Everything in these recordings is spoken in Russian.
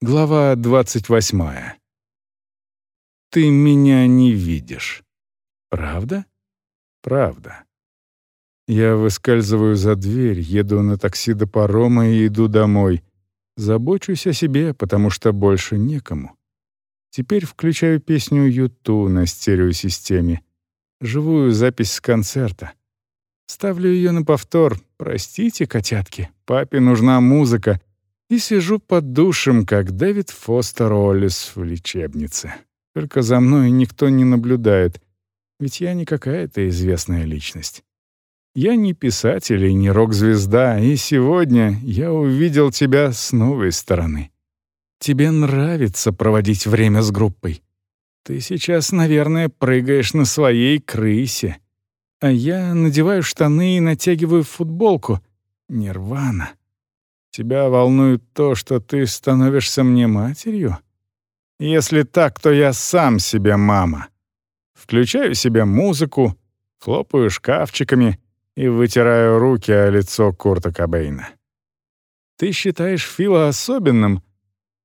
Глава 28. Ты меня не видишь. Правда? Правда. Я выскальзываю за дверь, еду на такси до парома и иду домой. Забочусь о себе, потому что больше некому. Теперь включаю песню «Юту» на стереосистеме. Живую запись с концерта. Ставлю ее на повтор. Простите, котятки, папе нужна музыка и сижу под душем, как Дэвид Фостер Оллис в лечебнице. Только за мной никто не наблюдает, ведь я не какая-то известная личность. Я не писатель и не рок-звезда, и сегодня я увидел тебя с новой стороны. Тебе нравится проводить время с группой. Ты сейчас, наверное, прыгаешь на своей крысе. А я надеваю штаны и натягиваю футболку. Нирвана. Тебя волнует то, что ты становишься мне матерью? Если так, то я сам себе мама. Включаю себе музыку, хлопаю шкафчиками и вытираю руки о лицо Курта Кобейна. Ты считаешь Фила особенным?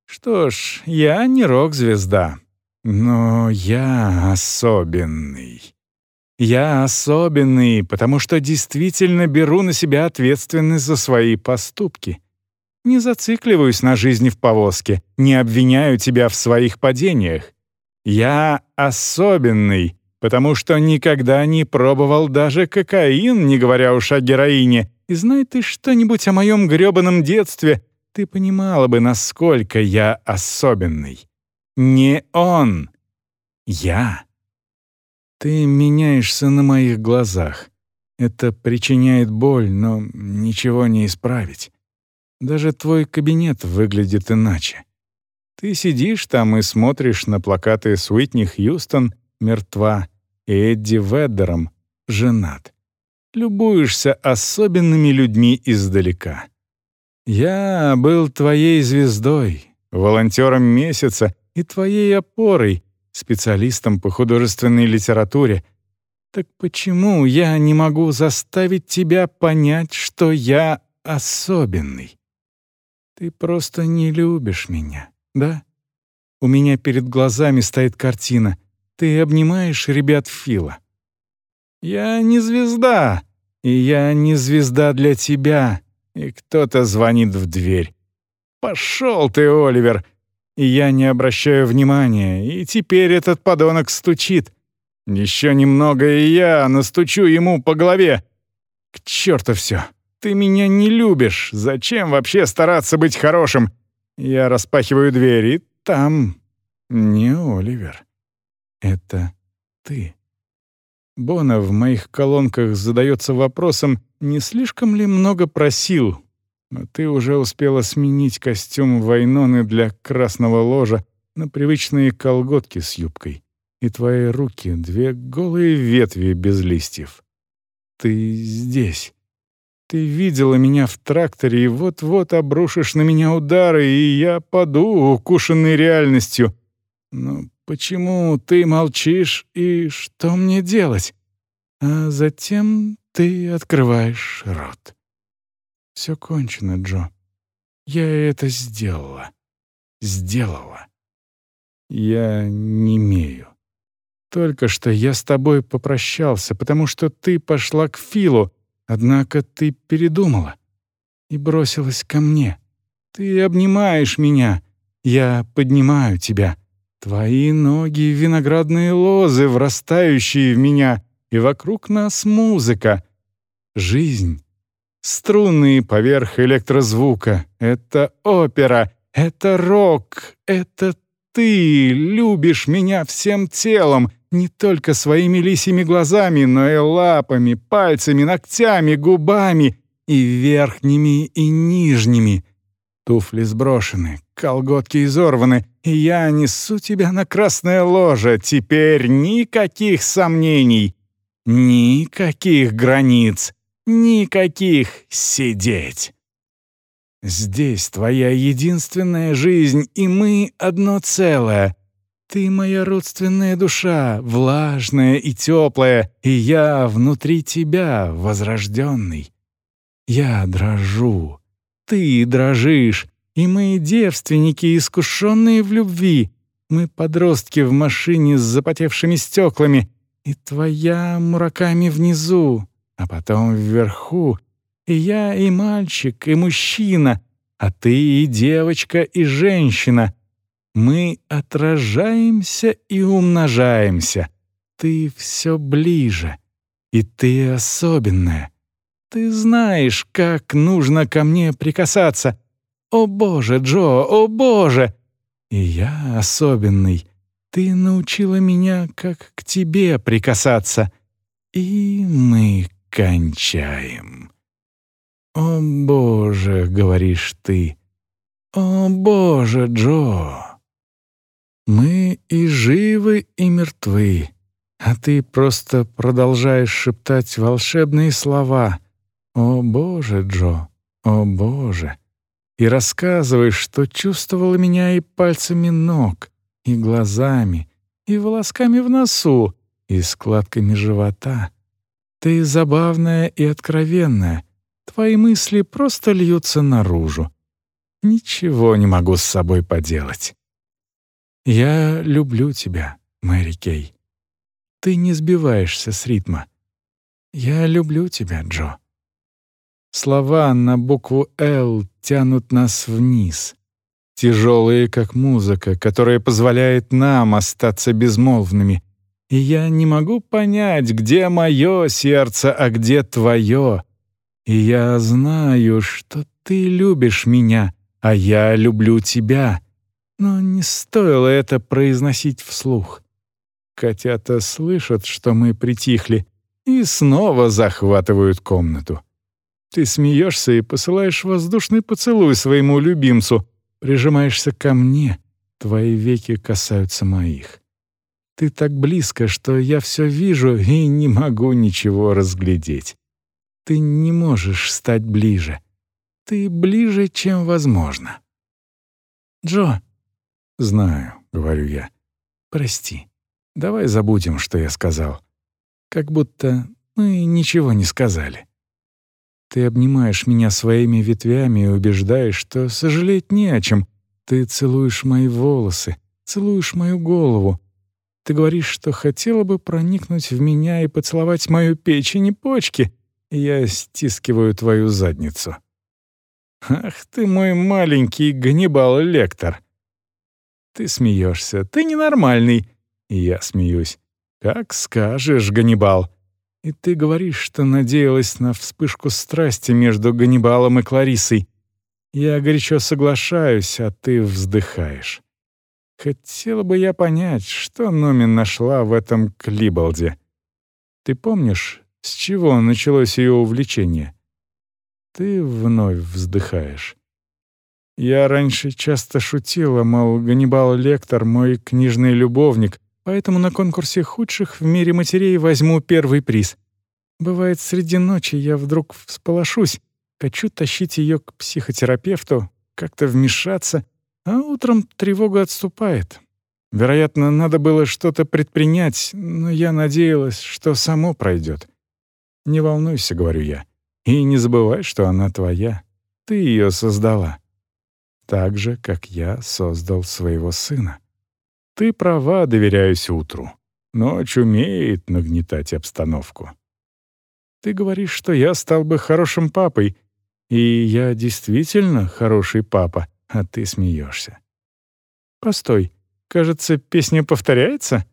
Что ж, я не рок-звезда, но я особенный. Я особенный, потому что действительно беру на себя ответственность за свои поступки. Не зацикливаюсь на жизни в повозке, не обвиняю тебя в своих падениях. Я особенный, потому что никогда не пробовал даже кокаин, не говоря уж о героине. И знай ты что-нибудь о моем грёбаном детстве, ты понимала бы, насколько я особенный. Не он. Я. Ты меняешься на моих глазах. Это причиняет боль, но ничего не исправить. Даже твой кабинет выглядит иначе. Ты сидишь там и смотришь на плакаты с Уитни Хьюстон «Мертва» и Эдди Веддером «Женат». Любуешься особенными людьми издалека. Я был твоей звездой, волонтером месяца и твоей опорой, специалистом по художественной литературе. Так почему я не могу заставить тебя понять, что я особенный? Ты просто не любишь меня, да? У меня перед глазами стоит картина. Ты обнимаешь ребят Фила. Я не звезда, и я не звезда для тебя. И кто-то звонит в дверь. Пошел ты, Оливер. И я не обращаю внимания, и теперь этот подонок стучит. Еще немного, и я настучу ему по голове. К черту все. Ты меня не любишь. Зачем вообще стараться быть хорошим? Я распахиваю дверь, и там не Оливер. Это ты. Бона в моих колонках задается вопросом, не слишком ли много просил, но ты уже успела сменить костюм Вайноны для красного ложа на привычные колготки с юбкой, и твои руки — две голые ветви без листьев. Ты здесь. Ты видела меня в тракторе и вот-вот обрушишь на меня удары, и я паду, укушенный реальностью. Но почему ты молчишь, и что мне делать? А затем ты открываешь рот. Все кончено, Джо. Я это сделала. Сделала. Я не имею. Только что я с тобой попрощался, потому что ты пошла к Филу, Однако ты передумала и бросилась ко мне. Ты обнимаешь меня, я поднимаю тебя. Твои ноги — виноградные лозы, врастающие в меня, и вокруг нас музыка. Жизнь. Струны поверх электрозвука. Это опера, это рок, это ты любишь меня всем телом — не только своими лисьими глазами, но и лапами, пальцами, ногтями, губами и верхними, и нижними. Туфли сброшены, колготки изорваны, и я несу тебя на красное ложе. Теперь никаких сомнений, никаких границ, никаких сидеть. Здесь твоя единственная жизнь, и мы одно целое — ты моя родственная душа, влажная и теплая, и я внутри тебя, возрожденный. Я дрожу, ты дрожишь, И мы девственники, искушенные в любви. Мы подростки в машине с запотевшими стеклами. И твоя мураками внизу, а потом вверху. И я, и мальчик, и мужчина, а ты и девочка, и женщина. Мы отражаемся и умножаемся. Ты все ближе, и ты особенная. Ты знаешь, как нужно ко мне прикасаться. О боже, Джо, о боже! И я особенный. Ты научила меня, как к тебе прикасаться. И мы кончаем. «О, Боже!» — говоришь ты. «О, Боже, Джо!» Мы и живы, и мертвы, а ты просто продолжаешь шептать волшебные слова. «О, Боже, Джо! О, Боже!» И рассказываешь, что чувствовала меня и пальцами ног, и глазами, и волосками в носу, и складками живота. Ты забавная и откровенная, Твои мысли просто льются наружу. Ничего не могу с собой поделать. Я люблю тебя, Мэри Кей. Ты не сбиваешься с ритма. Я люблю тебя, Джо. Слова на букву «Л» тянут нас вниз, тяжелые, как музыка, которая позволяет нам остаться безмолвными. И я не могу понять, где мое сердце, а где твое. И я знаю, что ты любишь меня, а я люблю тебя. Но не стоило это произносить вслух. Котята слышат, что мы притихли, и снова захватывают комнату. Ты смеешься и посылаешь воздушный поцелуй своему любимцу, прижимаешься ко мне, твои веки касаются моих. Ты так близко, что я все вижу и не могу ничего разглядеть. Ты не можешь стать ближе. Ты ближе, чем возможно. Джо. Знаю, говорю я. Прости. Давай забудем, что я сказал. Как будто мы ничего не сказали. Ты обнимаешь меня своими ветвями и убеждаешь, что сожалеть не о чем. Ты целуешь мои волосы, целуешь мою голову. Ты говоришь, что хотела бы проникнуть в меня и поцеловать мою печень и почки — я стискиваю твою задницу. Ах ты мой маленький Ганнибал Лектор. Ты смеешься, ты ненормальный. И я смеюсь. Как скажешь, Ганнибал. И ты говоришь, что надеялась на вспышку страсти между Ганнибалом и Кларисой. Я горячо соглашаюсь, а ты вздыхаешь. Хотела бы я понять, что Номин нашла в этом Клиболде. Ты помнишь, с чего началось ее увлечение? Ты вновь вздыхаешь. Я раньше часто шутила, мол, Ганнибал Лектор — мой книжный любовник, поэтому на конкурсе худших в мире матерей возьму первый приз. Бывает, среди ночи я вдруг всполошусь, хочу тащить ее к психотерапевту, как-то вмешаться, а утром тревога отступает. Вероятно, надо было что-то предпринять, но я надеялась, что само пройдет. «Не волнуйся», — говорю я. «И не забывай, что она твоя. Ты ее создала. Так же, как я создал своего сына. Ты права, доверяюсь утру. Ночь умеет нагнетать обстановку. Ты говоришь, что я стал бы хорошим папой, и я действительно хороший папа, а ты смеешься. Постой, кажется, песня повторяется?»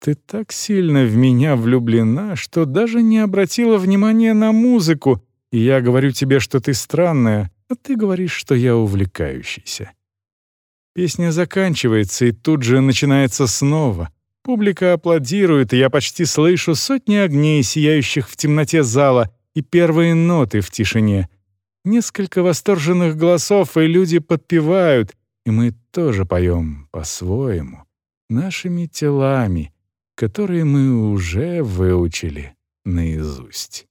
Ты так сильно в меня влюблена, что даже не обратила внимания на музыку, и я говорю тебе, что ты странная, а ты говоришь, что я увлекающийся. Песня заканчивается, и тут же начинается снова. Публика аплодирует, и я почти слышу сотни огней, сияющих в темноте зала, и первые ноты в тишине. Несколько восторженных голосов, и люди подпевают, и мы тоже поем по-своему, нашими телами — которые мы уже выучили наизусть.